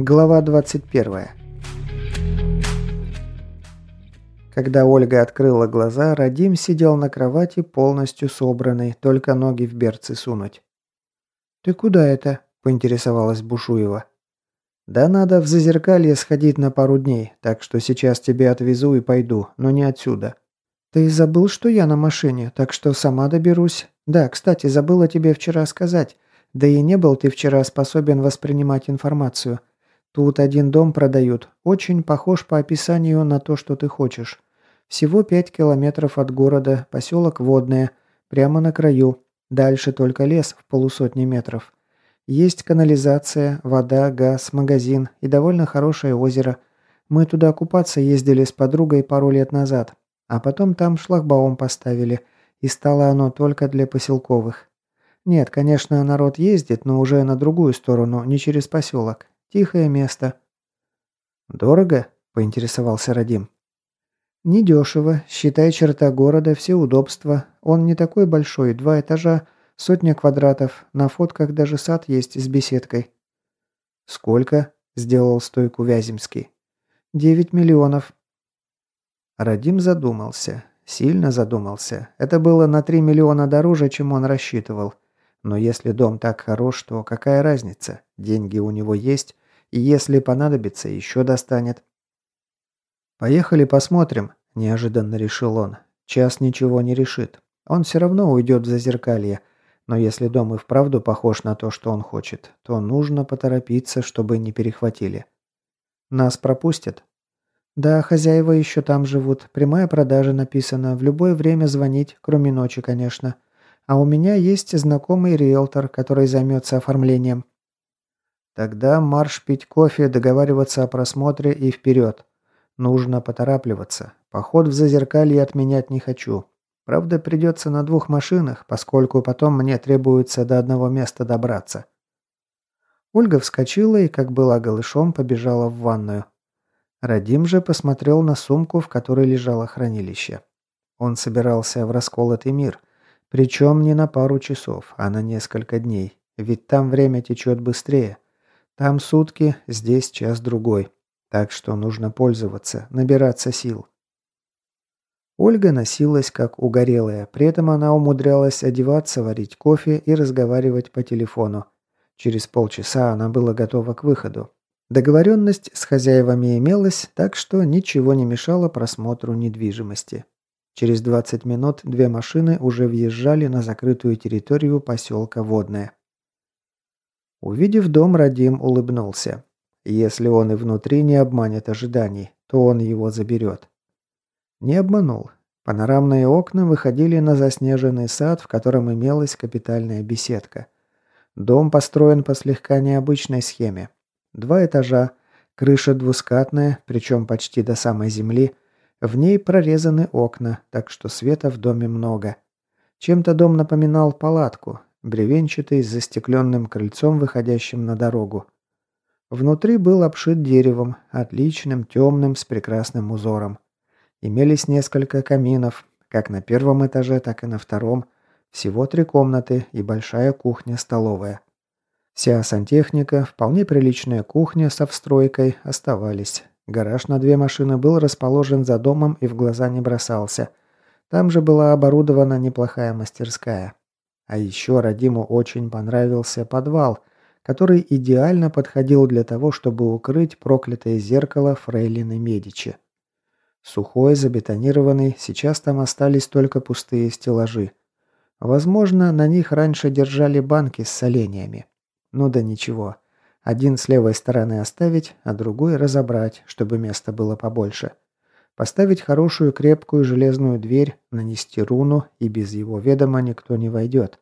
Глава 21. Когда Ольга открыла глаза, Радим сидел на кровати полностью собранный, только ноги в берцы сунуть. «Ты куда это?» – поинтересовалась Бушуева. «Да надо в Зазеркалье сходить на пару дней, так что сейчас тебе отвезу и пойду, но не отсюда». «Ты забыл, что я на машине, так что сама доберусь. Да, кстати, забыла тебе вчера сказать. Да и не был ты вчера способен воспринимать информацию. Тут один дом продают, очень похож по описанию на то, что ты хочешь. Всего пять километров от города, поселок Водное, прямо на краю. Дальше только лес в полусотни метров. Есть канализация, вода, газ, магазин и довольно хорошее озеро. Мы туда купаться ездили с подругой пару лет назад. А потом там шлагбаум поставили, и стало оно только для поселковых. Нет, конечно, народ ездит, но уже на другую сторону, не через поселок. Тихое место». «Дорого?» – поинтересовался Радим. «Недешево. Считай, черта города, все удобства. Он не такой большой, два этажа, сотня квадратов. На фотках даже сад есть с беседкой». «Сколько?» – сделал стойку Вяземский. «Девять миллионов». Радим задумался. Сильно задумался. Это было на три миллиона дороже, чем он рассчитывал. Но если дом так хорош, то какая разница? Деньги у него есть, и если понадобится, еще достанет. «Поехали посмотрим», – неожиданно решил он. «Час ничего не решит. Он все равно уйдет в зазеркалье. Но если дом и вправду похож на то, что он хочет, то нужно поторопиться, чтобы не перехватили. Нас пропустят?» «Да, хозяева еще там живут. Прямая продажа написана. В любое время звонить, кроме ночи, конечно. А у меня есть знакомый риэлтор, который займется оформлением. Тогда марш пить кофе, договариваться о просмотре и вперед. Нужно поторапливаться. Поход в зазеркалье отменять не хочу. Правда, придется на двух машинах, поскольку потом мне требуется до одного места добраться. Ольга вскочила и, как была голышом, побежала в ванную. Радим же посмотрел на сумку, в которой лежало хранилище. Он собирался в расколотый мир. Причем не на пару часов, а на несколько дней. Ведь там время течет быстрее. Там сутки, здесь час-другой. Так что нужно пользоваться, набираться сил. Ольга носилась как угорелая, при этом она умудрялась одеваться, варить кофе и разговаривать по телефону. Через полчаса она была готова к выходу. Договоренность с хозяевами имелась, так что ничего не мешало просмотру недвижимости. Через 20 минут две машины уже въезжали на закрытую территорию поселка Водное. Увидев дом, Радим улыбнулся. Если он и внутри не обманет ожиданий, то он его заберет. Не обманул. Панорамные окна выходили на заснеженный сад, в котором имелась капитальная беседка. Дом построен по слегка необычной схеме. Два этажа, крыша двускатная, причем почти до самой земли. В ней прорезаны окна, так что света в доме много. Чем-то дом напоминал палатку, бревенчатый, с застекленным крыльцом, выходящим на дорогу. Внутри был обшит деревом, отличным, темным, с прекрасным узором. Имелись несколько каминов, как на первом этаже, так и на втором. Всего три комнаты и большая кухня-столовая. Вся сантехника, вполне приличная кухня со встройкой оставались. Гараж на две машины был расположен за домом и в глаза не бросался. Там же была оборудована неплохая мастерская. А еще Радиму очень понравился подвал, который идеально подходил для того, чтобы укрыть проклятое зеркало Фрейлины Медичи. Сухой, забетонированный, сейчас там остались только пустые стеллажи. Возможно, на них раньше держали банки с соленьями. Ну да ничего. Один с левой стороны оставить, а другой разобрать, чтобы места было побольше. Поставить хорошую крепкую железную дверь, нанести руну, и без его ведома никто не войдет.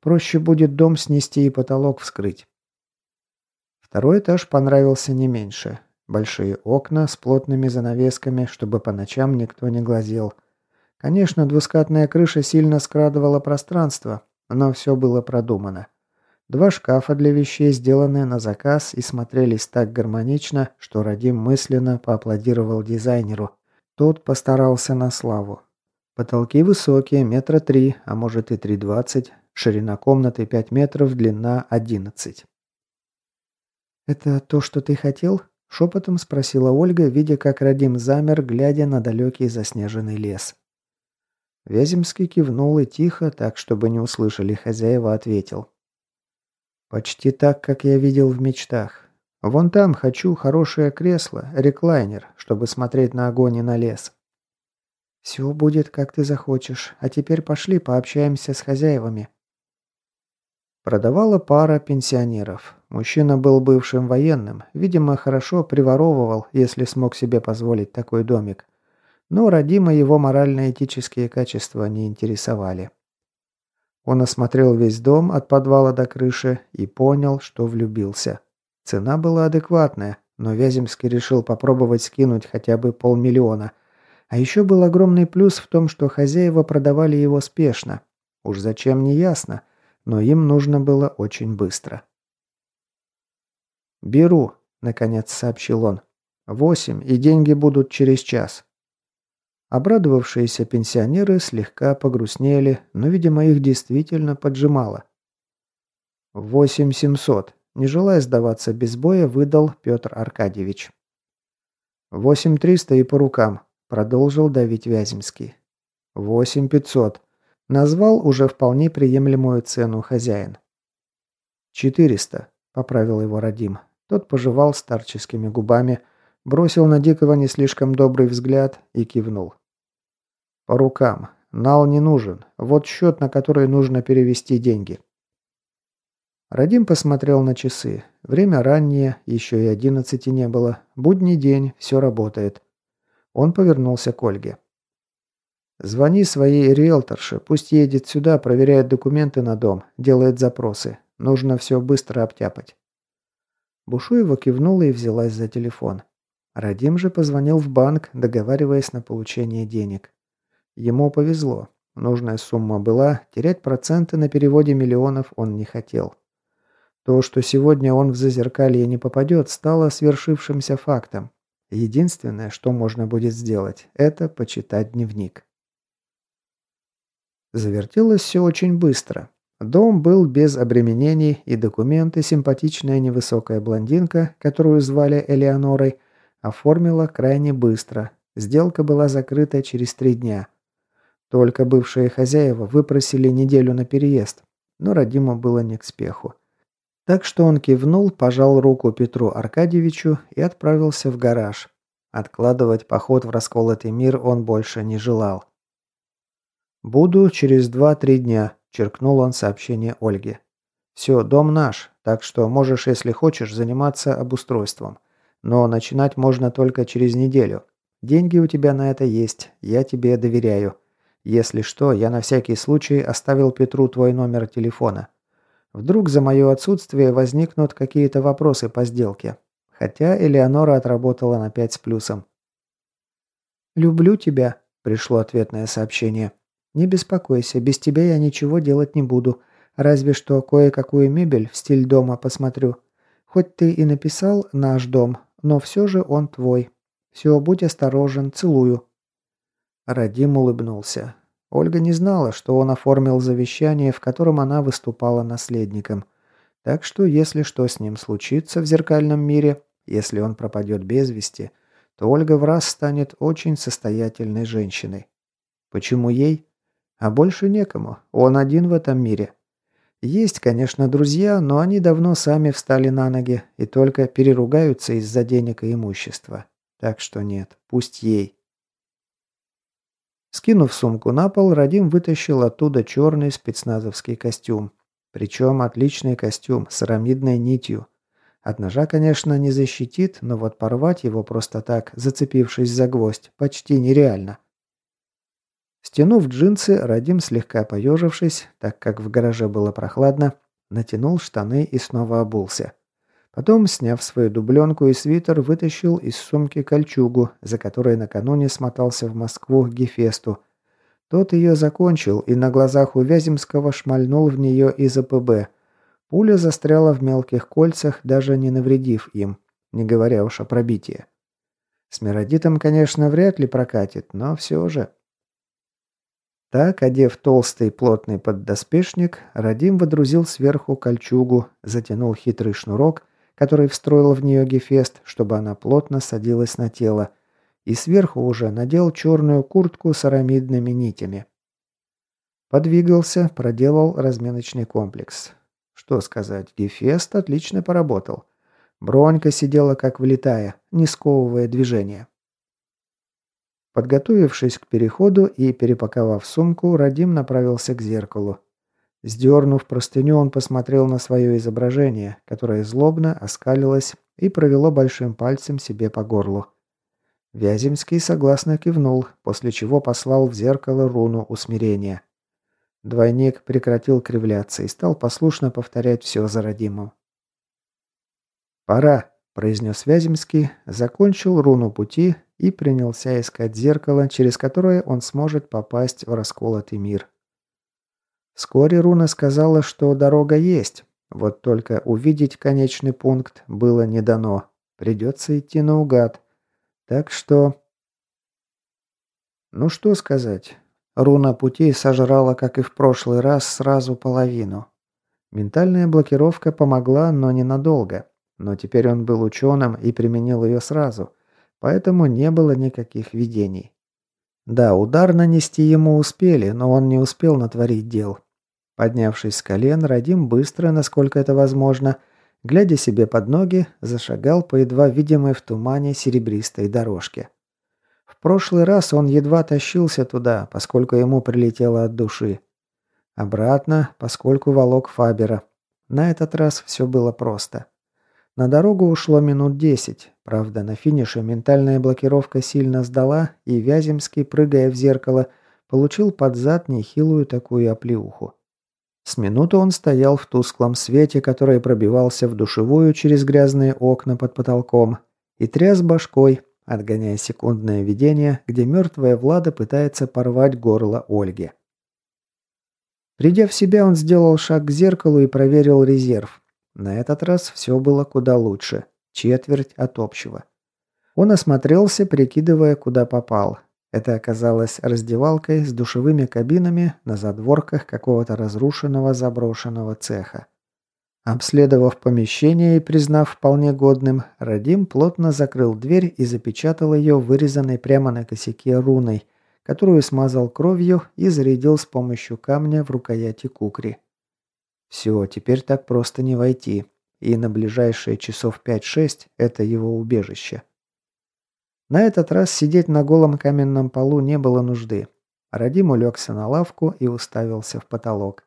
Проще будет дом снести и потолок вскрыть. Второй этаж понравился не меньше. Большие окна с плотными занавесками, чтобы по ночам никто не глазел. Конечно, двускатная крыша сильно скрадывала пространство, но все было продумано. Два шкафа для вещей сделаны на заказ и смотрелись так гармонично, что Радим мысленно поаплодировал дизайнеру. Тот постарался на славу. Потолки высокие, метра три, а может и три двадцать. Ширина комнаты 5 метров, длина 11. «Это то, что ты хотел?» – шепотом спросила Ольга, видя, как Радим замер, глядя на далекий заснеженный лес. Вяземский кивнул и тихо, так, чтобы не услышали хозяева, ответил. «Почти так, как я видел в мечтах. Вон там хочу хорошее кресло, реклайнер, чтобы смотреть на огонь и на лес». «Все будет, как ты захочешь. А теперь пошли пообщаемся с хозяевами». Продавала пара пенсионеров. Мужчина был бывшим военным, видимо, хорошо приворовывал, если смог себе позволить такой домик. Но родимо его морально-этические качества не интересовали. Он осмотрел весь дом от подвала до крыши и понял, что влюбился. Цена была адекватная, но Вяземский решил попробовать скинуть хотя бы полмиллиона. А еще был огромный плюс в том, что хозяева продавали его спешно. Уж зачем, не ясно но им нужно было очень быстро. «Беру», — наконец сообщил он. «Восемь, и деньги будут через час». Обрадовавшиеся пенсионеры слегка погрустнели, но, видимо, их действительно поджимало. «Восемь семьсот», — не желая сдаваться без боя, выдал Петр Аркадьевич. «Восемь триста и по рукам», — продолжил давить Вяземский. «Восемь пятьсот», Назвал уже вполне приемлемую цену хозяин. «Четыреста», — поправил его Радим. Тот пожевал старческими губами, бросил на Дикого не слишком добрый взгляд и кивнул. «По рукам. Нал не нужен. Вот счет, на который нужно перевести деньги». Радим посмотрел на часы. Время раннее, еще и одиннадцати не было. Будний день, все работает. Он повернулся к Ольге. Звони своей риэлторше, пусть едет сюда, проверяет документы на дом, делает запросы. Нужно все быстро обтяпать». Бушуева кивнула и взялась за телефон. Радим же позвонил в банк, договариваясь на получение денег. Ему повезло. Нужная сумма была, терять проценты на переводе миллионов он не хотел. То, что сегодня он в зазеркалье не попадет, стало свершившимся фактом. Единственное, что можно будет сделать, это почитать дневник. Завертелось все очень быстро. Дом был без обременений, и документы симпатичная невысокая блондинка, которую звали Элеонорой, оформила крайне быстро. Сделка была закрыта через три дня. Только бывшие хозяева выпросили неделю на переезд, но Радиму было не к спеху. Так что он кивнул, пожал руку Петру Аркадьевичу и отправился в гараж. Откладывать поход в расколотый мир он больше не желал. «Буду через два-три дня», – черкнул он сообщение Ольге. «Все, дом наш, так что можешь, если хочешь, заниматься обустройством. Но начинать можно только через неделю. Деньги у тебя на это есть, я тебе доверяю. Если что, я на всякий случай оставил Петру твой номер телефона. Вдруг за мое отсутствие возникнут какие-то вопросы по сделке. Хотя Элеонора отработала на пять с плюсом». «Люблю тебя», – пришло ответное сообщение. «Не беспокойся, без тебя я ничего делать не буду. Разве что кое-какую мебель в стиль дома посмотрю. Хоть ты и написал «наш дом», но все же он твой. Все, будь осторожен, целую». Радим улыбнулся. Ольга не знала, что он оформил завещание, в котором она выступала наследником. Так что, если что с ним случится в зеркальном мире, если он пропадет без вести, то Ольга в раз станет очень состоятельной женщиной. Почему ей? А больше некому. Он один в этом мире. Есть, конечно, друзья, но они давно сами встали на ноги и только переругаются из-за денег и имущества. Так что нет, пусть ей. Скинув сумку на пол, Радим вытащил оттуда черный спецназовский костюм. Причем отличный костюм с арамидной нитью. От ножа, конечно, не защитит, но вот порвать его просто так, зацепившись за гвоздь, почти нереально. Стянув джинсы, Радим, слегка поежившись, так как в гараже было прохладно, натянул штаны и снова обулся. Потом, сняв свою дубленку и свитер, вытащил из сумки кольчугу, за которой накануне смотался в Москву к Гефесту. Тот ее закончил и на глазах у Вяземского шмальнул в нее из АПБ. Пуля застряла в мелких кольцах, даже не навредив им, не говоря уж о пробитии. С Меродитом, конечно, вряд ли прокатит, но все же... Так, одев толстый плотный поддоспешник, Радим водрузил сверху кольчугу, затянул хитрый шнурок, который встроил в нее Гефест, чтобы она плотно садилась на тело, и сверху уже надел черную куртку с арамидными нитями. Подвигался, проделал разминочный комплекс. Что сказать, Гефест отлично поработал. Бронька сидела как влитая, не сковывая движения. Подготовившись к переходу и перепаковав сумку, Радим направился к зеркалу. Сдернув простыню, он посмотрел на свое изображение, которое злобно оскалилось и провело большим пальцем себе по горлу. Вяземский согласно кивнул, после чего послал в зеркало руну усмирения. Двойник прекратил кривляться и стал послушно повторять все за родимым. «Пора», – произнес Вяземский, закончил руну пути и принялся искать зеркало, через которое он сможет попасть в расколотый мир. Вскоре Руна сказала, что дорога есть, вот только увидеть конечный пункт было не дано. Придется идти наугад. Так что... Ну что сказать. Руна пути сожрала, как и в прошлый раз, сразу половину. Ментальная блокировка помогла, но ненадолго. Но теперь он был ученым и применил ее сразу, поэтому не было никаких видений. Да, удар нанести ему успели, но он не успел натворить дел. Поднявшись с колен, Радим быстро, насколько это возможно, глядя себе под ноги, зашагал по едва видимой в тумане серебристой дорожке. В прошлый раз он едва тащился туда, поскольку ему прилетело от души. Обратно, поскольку волок Фабера. На этот раз все было просто. На дорогу ушло минут десять. Правда, на финише ментальная блокировка сильно сдала, и Вяземский, прыгая в зеркало, получил под зад нехилую такую оплеуху. С минуту он стоял в тусклом свете, который пробивался в душевую через грязные окна под потолком, и тряс башкой, отгоняя секундное видение, где мертвая Влада пытается порвать горло Ольги. Придя в себя, он сделал шаг к зеркалу и проверил резерв. На этот раз все было куда лучше. Четверть от общего. Он осмотрелся, прикидывая, куда попал. Это оказалось раздевалкой с душевыми кабинами на задворках какого-то разрушенного заброшенного цеха. Обследовав помещение и признав вполне годным, Радим плотно закрыл дверь и запечатал ее вырезанной прямо на косяке руной, которую смазал кровью и зарядил с помощью камня в рукояти кукри. Все, теперь так просто не войти, и на ближайшие часов 5-6 это его убежище. На этот раз сидеть на голом каменном полу не было нужды. Радим улегся на лавку и уставился в потолок.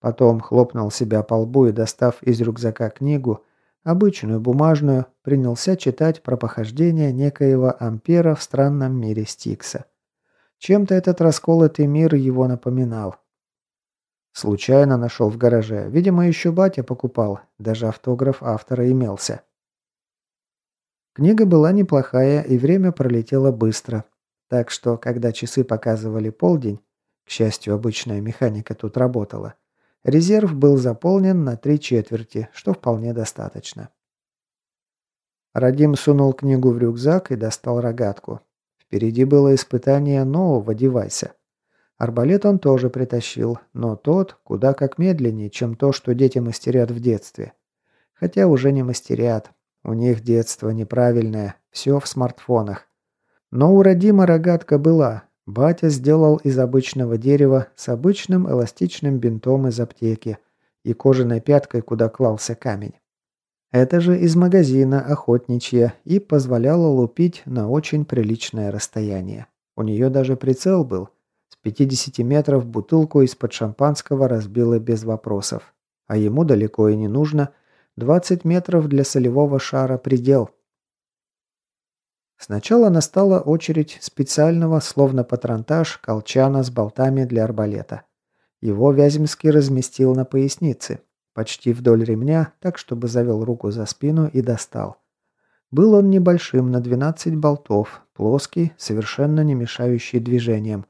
Потом хлопнул себя по лбу и, достав из рюкзака книгу, обычную бумажную, принялся читать про похождение некоего Ампера в странном мире Стикса. Чем-то этот расколотый мир его напоминал. Случайно нашел в гараже. Видимо, еще батя покупал. Даже автограф автора имелся. Книга была неплохая, и время пролетело быстро. Так что, когда часы показывали полдень, к счастью, обычная механика тут работала, резерв был заполнен на три четверти, что вполне достаточно. Радим сунул книгу в рюкзак и достал рогатку. Впереди было испытание нового девайса. Арбалет он тоже притащил, но тот куда как медленнее, чем то, что дети мастерят в детстве. Хотя уже не мастерят, у них детство неправильное, все в смартфонах. Но у Родима рогатка была. Батя сделал из обычного дерева с обычным эластичным бинтом из аптеки и кожаной пяткой, куда клался камень. Это же из магазина охотничья и позволяло лупить на очень приличное расстояние. У нее даже прицел был. С 50 метров бутылку из-под шампанского разбило без вопросов. А ему далеко и не нужно, 20 метров для солевого шара предел. Сначала настала очередь специального, словно патронтаж, колчана с болтами для арбалета. Его Вяземский разместил на пояснице, почти вдоль ремня, так чтобы завел руку за спину и достал. Был он небольшим, на 12 болтов, плоский, совершенно не мешающий движениям.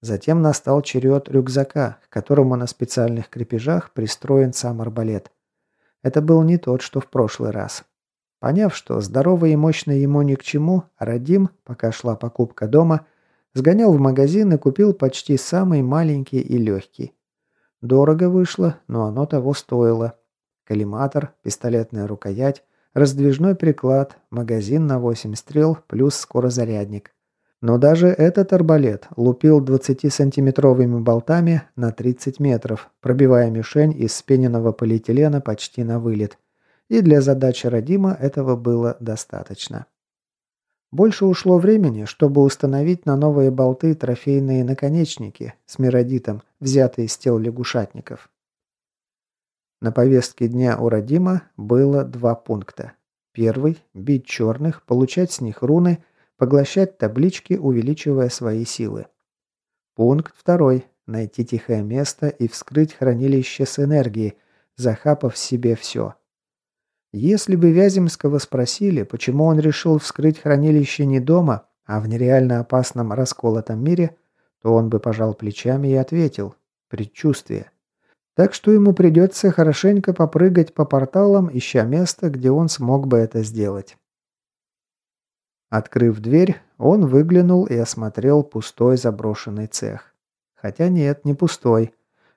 Затем настал черед рюкзака, к которому на специальных крепежах пристроен сам арбалет. Это был не тот, что в прошлый раз. Поняв, что здоровый и мощный ему ни к чему, Радим, пока шла покупка дома, сгонял в магазин и купил почти самый маленький и легкий. Дорого вышло, но оно того стоило. коллиматор, пистолетная рукоять, раздвижной приклад, магазин на 8 стрел плюс скорозарядник. Но даже этот арбалет лупил 20-сантиметровыми болтами на 30 метров, пробивая мишень из спененного полиэтилена почти на вылет. И для задачи Родима этого было достаточно. Больше ушло времени, чтобы установить на новые болты трофейные наконечники с миродитом, взятые из тел лягушатников. На повестке дня у Родима было два пункта. Первый – бить черных, получать с них руны, поглощать таблички, увеличивая свои силы. Пункт второй – найти тихое место и вскрыть хранилище с энергией, захапав себе все. Если бы Вяземского спросили, почему он решил вскрыть хранилище не дома, а в нереально опасном расколотом мире, то он бы пожал плечами и ответил – предчувствие. Так что ему придется хорошенько попрыгать по порталам, ища место, где он смог бы это сделать. Открыв дверь, он выглянул и осмотрел пустой заброшенный цех. Хотя нет, не пустой.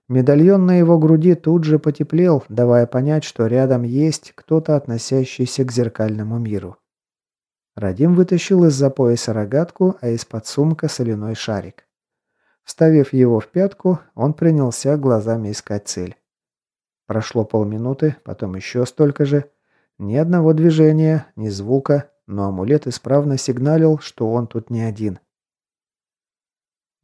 Медальон на его груди тут же потеплел, давая понять, что рядом есть кто-то, относящийся к зеркальному миру. Радим вытащил из-за пояса рогатку, а из-под сумка соляной шарик. Вставив его в пятку, он принялся глазами искать цель. Прошло полминуты, потом еще столько же. Ни одного движения, ни звука, но амулет исправно сигналил, что он тут не один.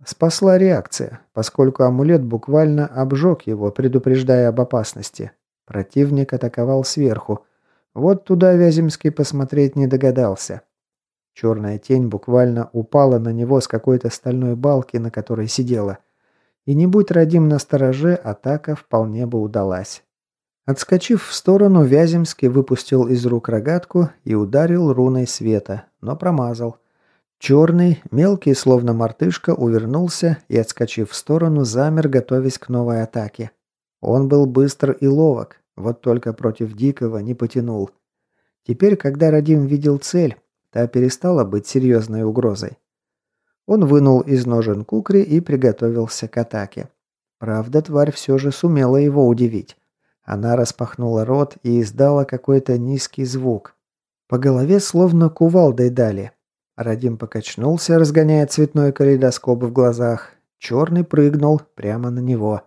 Спасла реакция, поскольку амулет буквально обжег его, предупреждая об опасности. Противник атаковал сверху. Вот туда Вяземский посмотреть не догадался. Черная тень буквально упала на него с какой-то стальной балки, на которой сидела. И не будь Радим на стороже, атака вполне бы удалась. Отскочив в сторону, Вяземский выпустил из рук рогатку и ударил руной света, но промазал. Черный, мелкий, словно мартышка, увернулся и, отскочив в сторону, замер, готовясь к новой атаке. Он был быстр и ловок, вот только против Дикого не потянул. Теперь, когда Радим видел цель, Та перестала быть серьезной угрозой. Он вынул из ножен кукри и приготовился к атаке. Правда, тварь все же сумела его удивить. Она распахнула рот и издала какой-то низкий звук. По голове словно кувалдой дали. Радим покачнулся, разгоняя цветной калейдоскоп в глазах. Черный прыгнул прямо на него.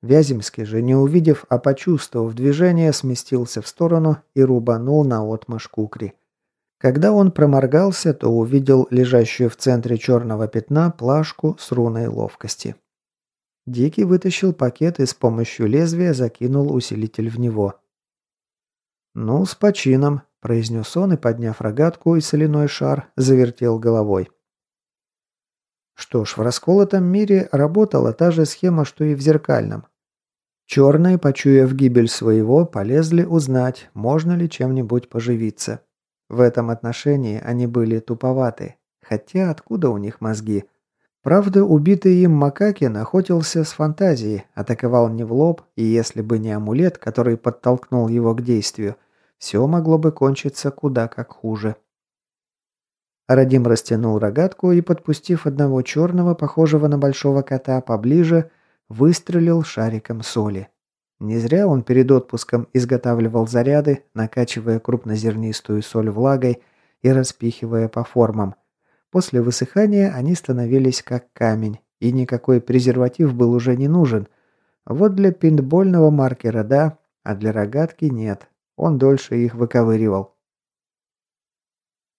Вяземский же, не увидев, а почувствовав движение, сместился в сторону и рубанул на отмашь кукри. Когда он проморгался, то увидел лежащую в центре черного пятна плашку с руной ловкости. Дикий вытащил пакет и с помощью лезвия закинул усилитель в него. «Ну, с почином», – произнес он и, подняв рогатку и соляной шар, завертел головой. Что ж, в расколотом мире работала та же схема, что и в зеркальном. Черные, почуяв гибель своего, полезли узнать, можно ли чем-нибудь поживиться. В этом отношении они были туповаты. Хотя откуда у них мозги? Правда, убитый им Макакин охотился с фантазией, атаковал не в лоб, и если бы не амулет, который подтолкнул его к действию, все могло бы кончиться куда как хуже. Радим растянул рогатку и, подпустив одного черного, похожего на большого кота, поближе, выстрелил шариком соли. Не зря он перед отпуском изготавливал заряды, накачивая крупнозернистую соль влагой и распихивая по формам. После высыхания они становились как камень, и никакой презерватив был уже не нужен. Вот для пинтбольного маркера да, а для рогатки нет. Он дольше их выковыривал.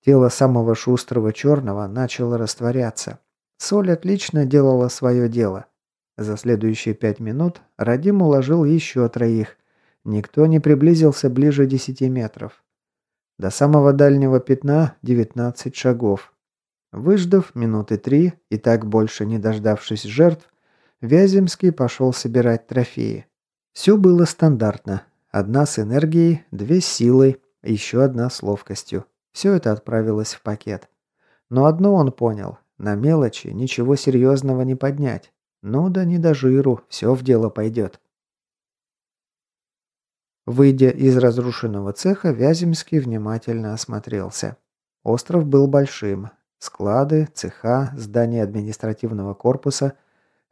Тело самого шустрого черного начало растворяться. Соль отлично делала свое дело. За следующие пять минут Радим уложил еще троих. Никто не приблизился ближе десяти метров. До самого дальнего пятна 19 шагов. Выждав минуты три и так больше не дождавшись жертв, Вяземский пошел собирать трофеи. Все было стандартно. Одна с энергией, две с силой, еще одна с ловкостью. Все это отправилось в пакет. Но одно он понял. На мелочи ничего серьезного не поднять. Ну да не до жиру, все в дело пойдет. Выйдя из разрушенного цеха, Вяземский внимательно осмотрелся. Остров был большим. Склады, цеха, здание административного корпуса.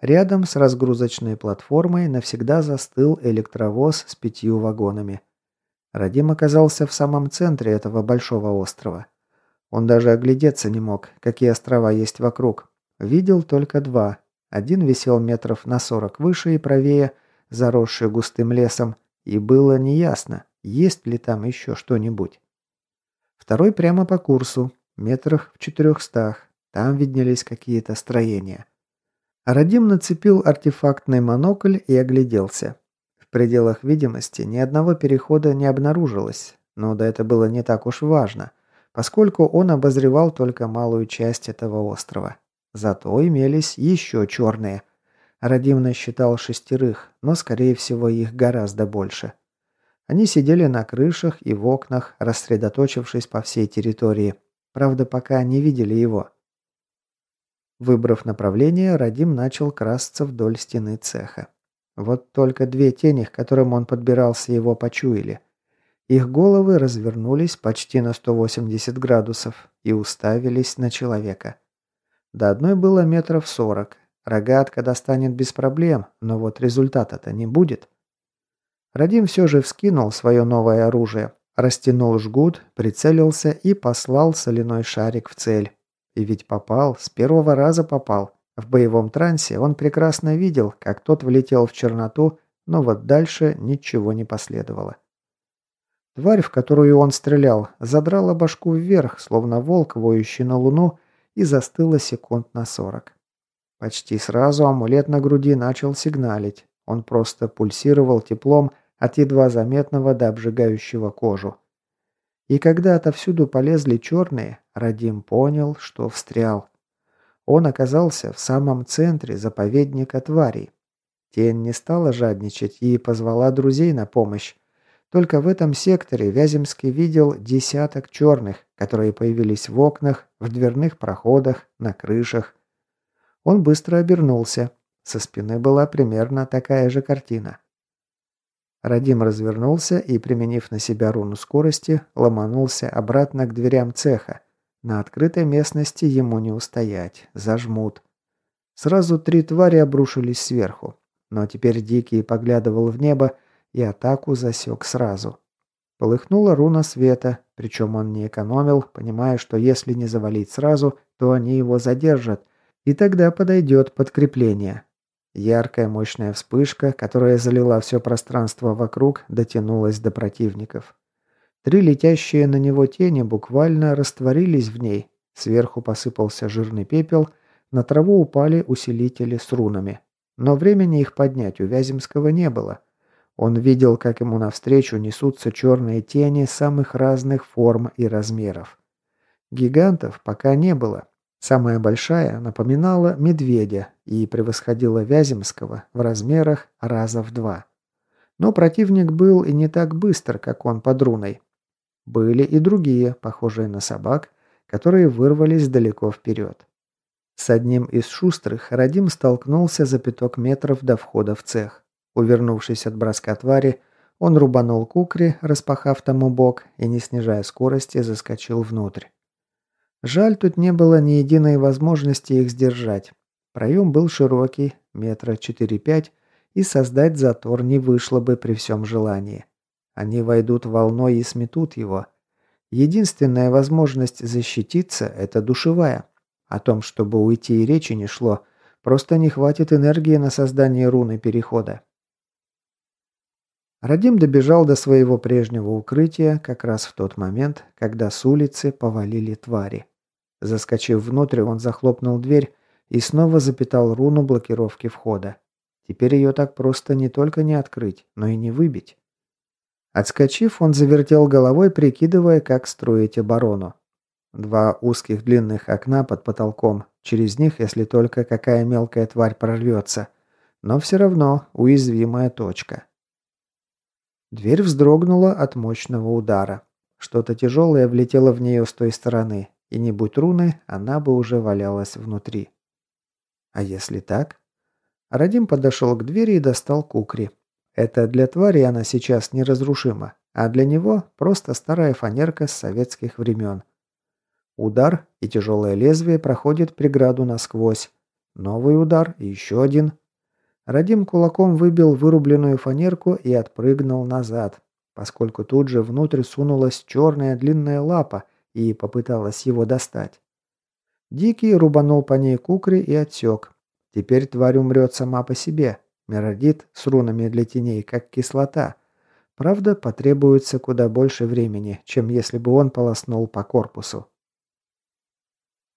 Рядом с разгрузочной платформой навсегда застыл электровоз с пятью вагонами. Радим оказался в самом центре этого большого острова. Он даже оглядеться не мог, какие острова есть вокруг. Видел только два. Один висел метров на сорок выше и правее, заросший густым лесом, и было неясно, есть ли там еще что-нибудь. Второй прямо по курсу, метрах в четырехстах. Там виднелись какие-то строения. Радим нацепил артефактный монокль и огляделся. В пределах видимости ни одного перехода не обнаружилось, но да это было не так уж важно, поскольку он обозревал только малую часть этого острова. Зато имелись еще черные. Радим насчитал шестерых, но, скорее всего, их гораздо больше. Они сидели на крышах и в окнах, рассредоточившись по всей территории. Правда, пока не видели его. Выбрав направление, Радим начал красться вдоль стены цеха. Вот только две тени, к которым он подбирался, его почуяли. Их головы развернулись почти на 180 градусов и уставились на человека. До одной было метров сорок. Рогатка достанет без проблем, но вот результата-то не будет. Радим все же вскинул свое новое оружие, растянул жгут, прицелился и послал соляной шарик в цель. И ведь попал, с первого раза попал. В боевом трансе он прекрасно видел, как тот влетел в черноту, но вот дальше ничего не последовало. Тварь, в которую он стрелял, задрала башку вверх, словно волк, воющий на луну, и застыла секунд на сорок. Почти сразу амулет на груди начал сигналить. Он просто пульсировал теплом от едва заметного до обжигающего кожу. И когда отовсюду полезли черные, Радим понял, что встрял. Он оказался в самом центре заповедника тварей. Тень не стала жадничать и позвала друзей на помощь. Только в этом секторе Вяземский видел десяток черных, которые появились в окнах, в дверных проходах, на крышах. Он быстро обернулся. Со спины была примерно такая же картина. Радим развернулся и, применив на себя руну скорости, ломанулся обратно к дверям цеха. На открытой местности ему не устоять, зажмут. Сразу три твари обрушились сверху. Но теперь Дикий поглядывал в небо и атаку засек сразу. Полыхнула руна света, причем он не экономил, понимая, что если не завалить сразу, то они его задержат, и тогда подойдет подкрепление. Яркая мощная вспышка, которая залила все пространство вокруг, дотянулась до противников. Три летящие на него тени буквально растворились в ней. Сверху посыпался жирный пепел, на траву упали усилители с рунами. Но времени их поднять у Вяземского не было. Он видел, как ему навстречу несутся черные тени самых разных форм и размеров. Гигантов пока не было, Самая большая напоминала медведя и превосходила Вяземского в размерах раза в два. Но противник был и не так быстр, как он под руной. Были и другие, похожие на собак, которые вырвались далеко вперед. С одним из шустрых Радим столкнулся за пяток метров до входа в цех. Увернувшись от броска твари, он рубанул кукри, распахав тому бок, и, не снижая скорости, заскочил внутрь. Жаль, тут не было ни единой возможности их сдержать. Проем был широкий, метра 4-5, и создать затор не вышло бы при всем желании. Они войдут волной и сметут его. Единственная возможность защититься – это душевая. О том, чтобы уйти и речи не шло, просто не хватит энергии на создание руны перехода. Радим добежал до своего прежнего укрытия как раз в тот момент, когда с улицы повалили твари. Заскочив внутрь, он захлопнул дверь и снова запитал руну блокировки входа. Теперь ее так просто не только не открыть, но и не выбить. Отскочив, он завертел головой, прикидывая, как строить оборону. Два узких длинных окна под потолком, через них, если только какая мелкая тварь прорвется. Но все равно уязвимая точка. Дверь вздрогнула от мощного удара. Что-то тяжелое влетело в нее с той стороны, и не будь руны, она бы уже валялась внутри. А если так? Радим подошел к двери и достал кукри. Это для твари она сейчас неразрушима, а для него просто старая фанерка с советских времен. Удар, и тяжелое лезвие проходит преграду насквозь. Новый удар и еще один. Радим кулаком выбил вырубленную фанерку и отпрыгнул назад, поскольку тут же внутрь сунулась черная длинная лапа и попыталась его достать. Дикий рубанул по ней кукри и отсек. Теперь тварь умрет сама по себе. Миродит с рунами для теней, как кислота. Правда, потребуется куда больше времени, чем если бы он полоснул по корпусу.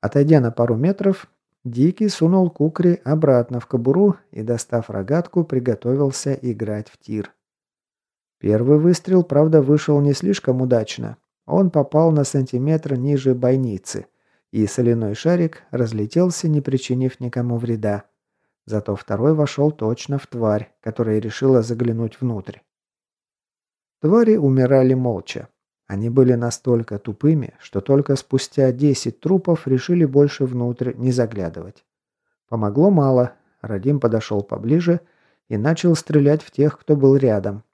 Отойдя на пару метров, Дикий сунул кукри обратно в кобуру и, достав рогатку, приготовился играть в тир. Первый выстрел, правда, вышел не слишком удачно. Он попал на сантиметр ниже бойницы, и соляной шарик разлетелся, не причинив никому вреда. Зато второй вошел точно в тварь, которая решила заглянуть внутрь. Твари умирали молча. Они были настолько тупыми, что только спустя 10 трупов решили больше внутрь не заглядывать. Помогло мало. Радим подошел поближе и начал стрелять в тех, кто был рядом.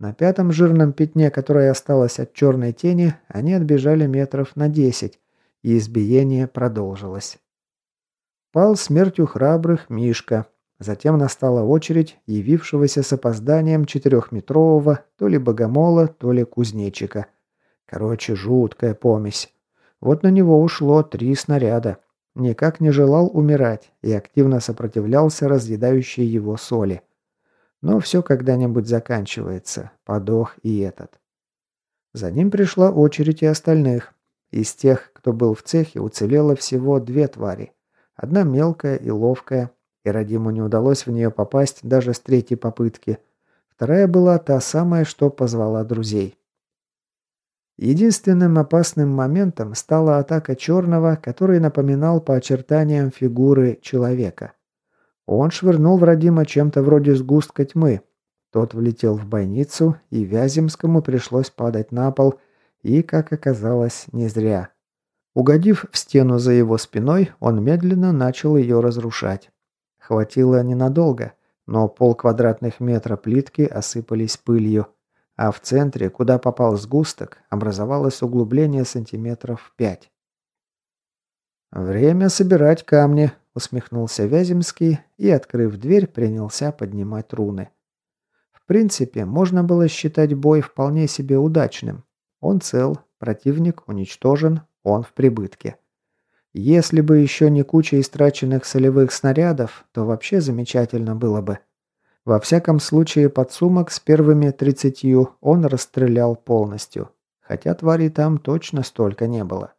На пятом жирном пятне, которое осталось от черной тени, они отбежали метров на 10, и избиение продолжилось. Пал смертью храбрых Мишка. Затем настала очередь явившегося с опозданием четырехметрового то ли богомола, то ли кузнечика – Короче, жуткая помесь. Вот на него ушло три снаряда. Никак не желал умирать и активно сопротивлялся разъедающей его соли. Но все когда-нибудь заканчивается. Подох и этот. За ним пришла очередь и остальных. Из тех, кто был в цехе, уцелело всего две твари. Одна мелкая и ловкая, и Радиму не удалось в нее попасть даже с третьей попытки. Вторая была та самая, что позвала друзей. Единственным опасным моментом стала атака черного, который напоминал по очертаниям фигуры человека. Он швырнул в Родима чем-то вроде сгустка тьмы. Тот влетел в бойницу, и Вяземскому пришлось падать на пол, и, как оказалось, не зря. Угодив в стену за его спиной, он медленно начал ее разрушать. Хватило ненадолго, но пол квадратных метра плитки осыпались пылью а в центре, куда попал сгусток, образовалось углубление сантиметров пять. «Время собирать камни», — усмехнулся Вяземский и, открыв дверь, принялся поднимать руны. В принципе, можно было считать бой вполне себе удачным. Он цел, противник уничтожен, он в прибытке. Если бы еще не куча истраченных солевых снарядов, то вообще замечательно было бы. Во всяком случае, подсумок с первыми тридцатью он расстрелял полностью, хотя тварей там точно столько не было.